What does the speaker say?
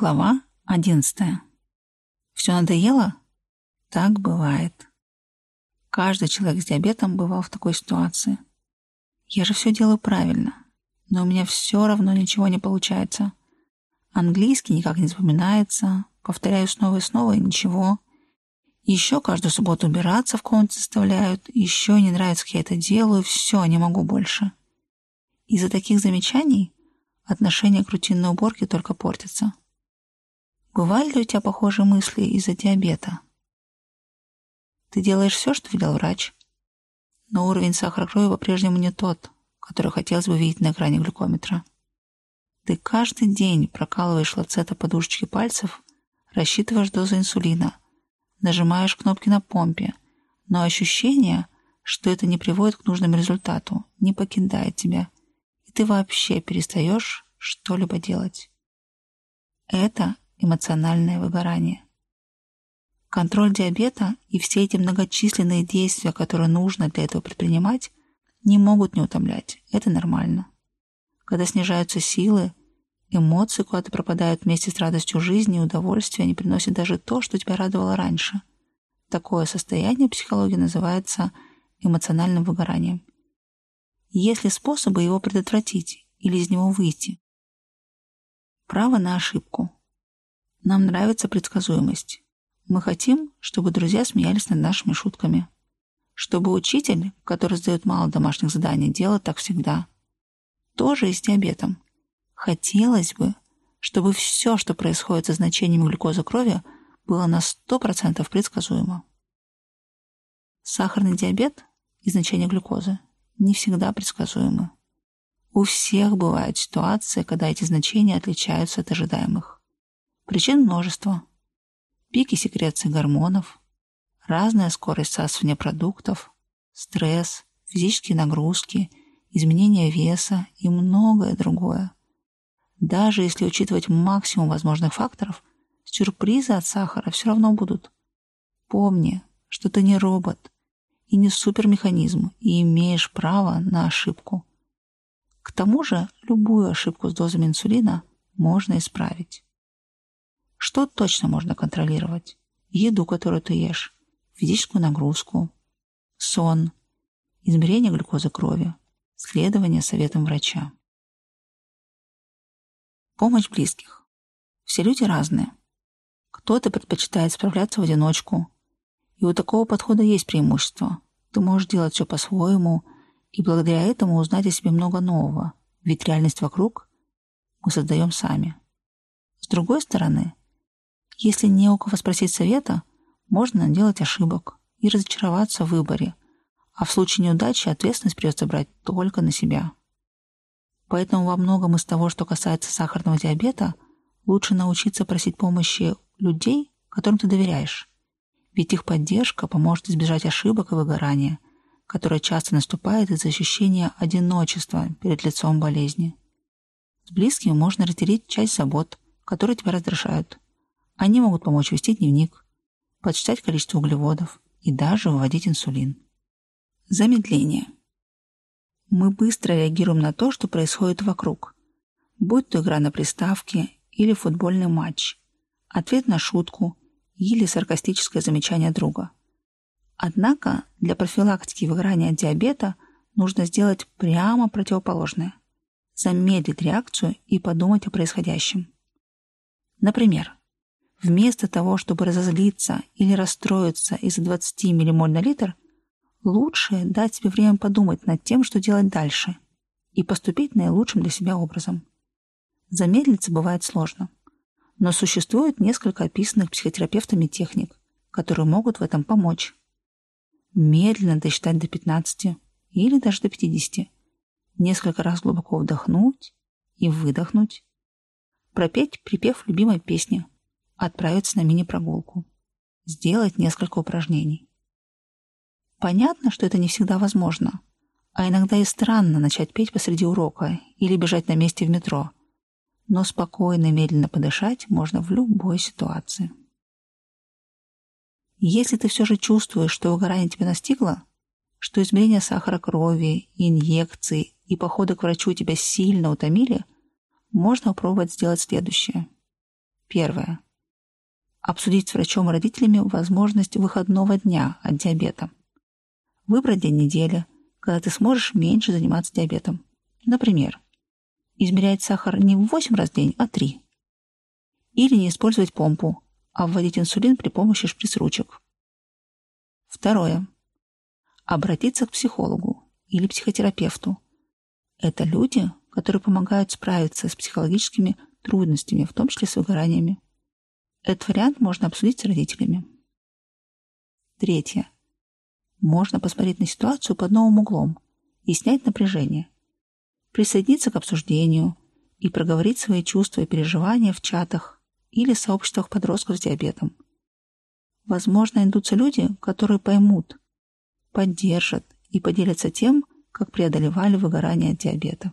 Глава одиннадцатая. Все надоело? Так бывает. Каждый человек с диабетом бывал в такой ситуации. Я же все делаю правильно, но у меня все равно ничего не получается. Английский никак не запоминается, повторяю снова и снова, и ничего. Еще каждую субботу убираться в комнате заставляют, еще не нравится, как я это делаю, все, не могу больше. Из-за таких замечаний отношение к рутинной уборке только портится. Бывали ли у тебя похожие мысли из-за диабета? Ты делаешь все, что велел врач, но уровень сахара крови по-прежнему не тот, который хотелось бы видеть на экране глюкометра. Ты каждый день прокалываешь лацета подушечки пальцев, рассчитываешь дозу инсулина, нажимаешь кнопки на помпе, но ощущение, что это не приводит к нужному результату, не покидает тебя, и ты вообще перестаешь что-либо делать. Это эмоциональное выгорание. Контроль диабета и все эти многочисленные действия, которые нужно для этого предпринимать, не могут не утомлять. Это нормально. Когда снижаются силы, эмоции куда-то пропадают вместе с радостью жизни и удовольствия не приносят даже то, что тебя радовало раньше. Такое состояние психологии называется эмоциональным выгоранием. Есть ли способы его предотвратить или из него выйти? Право на ошибку. Нам нравится предсказуемость. Мы хотим, чтобы друзья смеялись над нашими шутками. Чтобы учитель, который сдает мало домашних заданий, делал так всегда. Тоже и с диабетом. Хотелось бы, чтобы все, что происходит со значением глюкозы крови, было на 100% предсказуемо. Сахарный диабет и значение глюкозы не всегда предсказуемы. У всех бывают ситуации, когда эти значения отличаются от ожидаемых. Причин множество. Пики секреции гормонов, разная скорость всасывания продуктов, стресс, физические нагрузки, изменение веса и многое другое. Даже если учитывать максимум возможных факторов, сюрпризы от сахара все равно будут. Помни, что ты не робот и не супермеханизм, и имеешь право на ошибку. К тому же любую ошибку с дозами инсулина можно исправить. Что точно можно контролировать? Еду, которую ты ешь, физическую нагрузку, сон, измерение глюкозы крови, следование советам врача. Помощь близких. Все люди разные. Кто-то предпочитает справляться в одиночку, и у такого подхода есть преимущество. Ты можешь делать все по-своему, и благодаря этому узнать о себе много нового, ведь реальность вокруг мы создаем сами. С другой стороны, если не у кого спросить совета, можно наделать ошибок и разочароваться в выборе, а в случае неудачи ответственность придется брать только на себя. Поэтому во многом из того, что касается сахарного диабета, лучше научиться просить помощи людей, которым ты доверяешь. Ведь их поддержка поможет избежать ошибок и выгорания, которое часто наступает из-за ощущения одиночества перед лицом болезни. С близкими можно разделить часть забот, которые тебя раздражают, они могут помочь вести дневник, подсчитать количество углеводов и даже выводить инсулин. Замедление. Мы быстро реагируем на то, что происходит вокруг, будь то игра на приставке или футбольный матч, ответ на шутку или саркастическое замечание друга. Однако для профилактики выгорания диабета нужно сделать прямо противоположное – замедлить реакцию и подумать о происходящем. Например, Вместо того, чтобы разозлиться или расстроиться из-за 20 миллимоль на литр, лучше дать себе время подумать над тем, что делать дальше, и поступить наилучшим для себя образом. Замедлиться бывает сложно, но существует несколько описанных психотерапевтами техник, которые могут в этом помочь. Медленно досчитать до 15 или даже до 50, несколько раз глубоко вдохнуть и выдохнуть, пропеть припев любимой песни – отправиться на мини-прогулку, сделать несколько упражнений. Понятно, что это не всегда возможно, а иногда и странно начать петь посреди урока или бежать на месте в метро, но спокойно и медленно подышать можно в любой ситуации. Если ты все же чувствуешь, что выгорание тебя настигло, что измерение сахара крови, инъекции и походы к врачу тебя сильно утомили, можно попробовать сделать следующее – Первое. Обсудить с врачом и родителями возможность выходного дня от диабета. Выбрать день недели, когда ты сможешь меньше заниматься диабетом. Например, измерять сахар не в 8 раз в день, а 3. Или не использовать помпу, а вводить инсулин при помощи шприц-ручек. Второе. Обратиться к психологу или психотерапевту. Это люди, которые помогают справиться с психологическими трудностями, в том числе с выгораниями. Этот вариант можно обсудить с родителями. Третье. Можно посмотреть на ситуацию под новым углом и снять напряжение. Присоединиться к обсуждению и проговорить свои чувства и переживания в чатах или сообществах подростков с диабетом. Возможно, найдутся люди, которые поймут, поддержат и поделятся тем, как преодолевали выгорание от диабета.